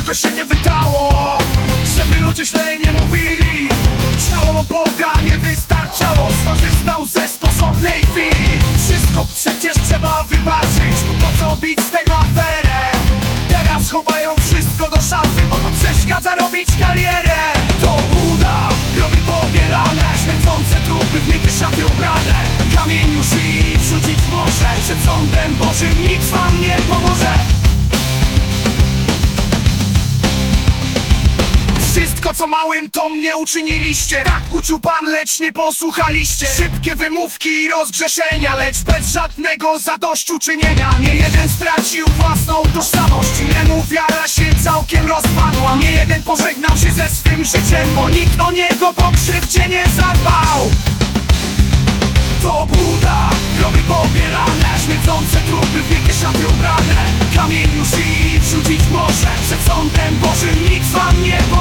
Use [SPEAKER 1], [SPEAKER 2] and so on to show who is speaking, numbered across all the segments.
[SPEAKER 1] tylko się nie wydało Żeby ludzie źle nie mówili. Ciało Boga nie wystarczało Skorzystał ze stosownej chwili Wszystko przecież trzeba wybaczyć Po co bić z tego aferę? Teraz chowają wszystko do szafy Bo to przeszkadza robić karierę. To uda, robi pobierane Śmierdzące trupy w nigdy szafy ubrane. Kamień już i wrzucić może Przed sądem Bożym nic wam nie pomoże Wszystko co małym to mnie uczyniliście. Tak uczył pan, lecz nie posłuchaliście. Szybkie wymówki i rozgrzeszenia Lecz bez żadnego zadośćuczynienia. Nie jeden stracił własną tożsamość Innemu wiara się całkiem rozpadła. Nie jeden pożegnał się ze swym życiem Bo nikt o niego po krzywdzie nie zadbał. To Buda Groby pobierane, śmierdzące trupy, wielkie szaty ubrane. Kamień już i wrzucić może Przed sądem Bożym nic wam nie To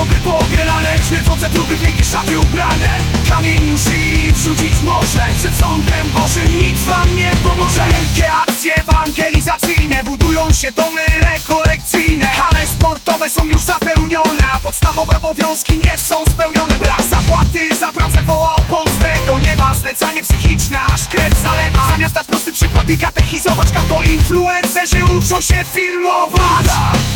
[SPEAKER 1] Buda, groby pobierane, śmierdzące trupy, wielkie szaty ubrane. Kamień już i wrzucić może Przed sądem Bożym nic wam nie pomoże. Wielkie akcje ewangelizacyjne Budują się domy rekolekcyjne. Hale sportowe są już zapełnione A podstawowe obowiązki nie są spełnione. Brak zapłaty za pracę woła o pomstę Do nieba zlecanie psychiczne, aż krew zalewa. Zamiast dać prosty przykład i katechizować To influencerzy uczą się filmować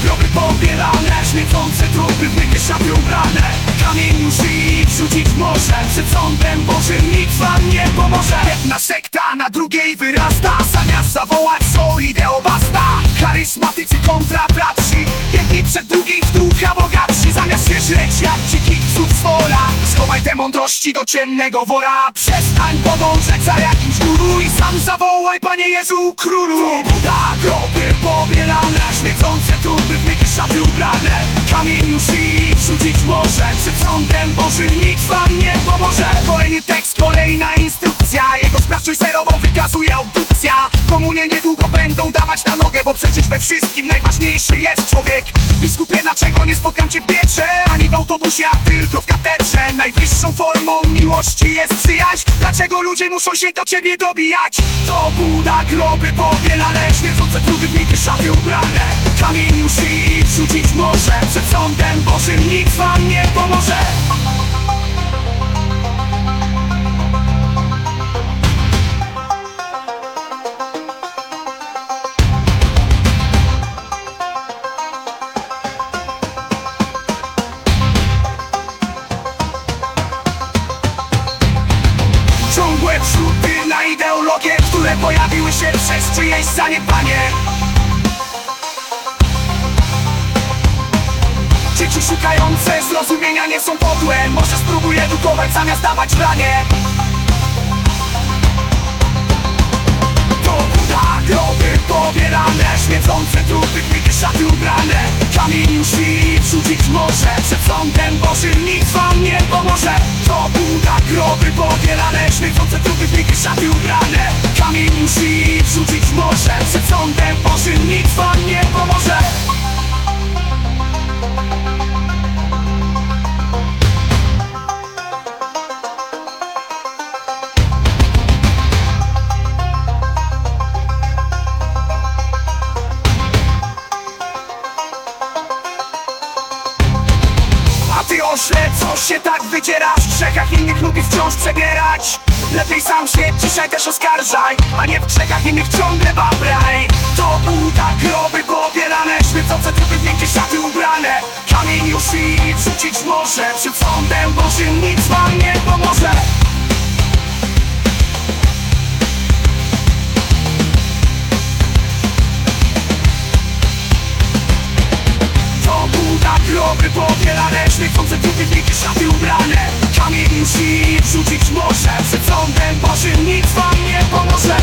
[SPEAKER 1] Groby pobierane, śmierdzące trupy Mykie szafy ubrane Kamień już i wrzucić może Przed sądem Bożym nic wam nie pomoże. Jedna sekta na drugiej wyrasta Zamiast zawołać solidę basta. Charyzmatycy kontra bratrzy Jedni przed drugich w ducha bogatsi. Zamiast się żreć jak dziki psów z wola Schowaj te mądrości do ciemnego wora. Przestań podążać za jakimś guru I sam zawołaj Panie Jezu Królu. Buda, groby pobierane Śmierdzące trupy, mykie szaty ubrane. Kamień już i wrzucić może Przed sądem Bożym nic wam nie pomoże. Kolejny tekst, kolejna instrukcja Jego sprawczość zerową wykazuje audukcja Komunie niedługo będą dawać na nogę Bo przecież we wszystkim najważniejszy jest człowiek. Biskupie, dlaczego nie spotkam cię w Ani w autobusie, a tylko w katedrze. Najwyższą formą miłości jest przyjaźń. Dlaczego ludzie muszą się do ciebie dobijać? To Buda, groby pobielane Śmierdzące trupy, bity szafy ubrane Kamień już i wrzucić może. Przed sądem Bożym nic wam nie pomoże. Ciągłe wrzuty na ideologie, które pojawiły się przez czyjeś zaniedbanie Dzieci szukające zrozumienia nie są podłe. Może spróbuj edukować zamiast dawać ranie To buda, groby pobierane Śmierdzące trupy, bite szaty ubrane. Kamień już i wrzucić może. Przed sądem Bożym nic wam nie pomoże. To buda, groby pobierane Śmierdzące trupy, bite szaty ubrane. Kamień już i wrzucić może. Przed sądem Bożym nic wam co się tak wydzierasz W grzechach innych lubisz wciąż przebierać. Lepiej sam się dzisiaj też oskarżaj A nie w grzechach innych ciągle babraj To buda, groby pobierane Śmiecące trupy, wielkie szaty ubrane. Kamień już i wrzucić może Przed sądem Bożym nic wam nie pomoże Trupy powielane, śmiecące trupy w niki ubrane. Kamień musi rzucić może Przed sądem Bożym nic wam nie pomoże.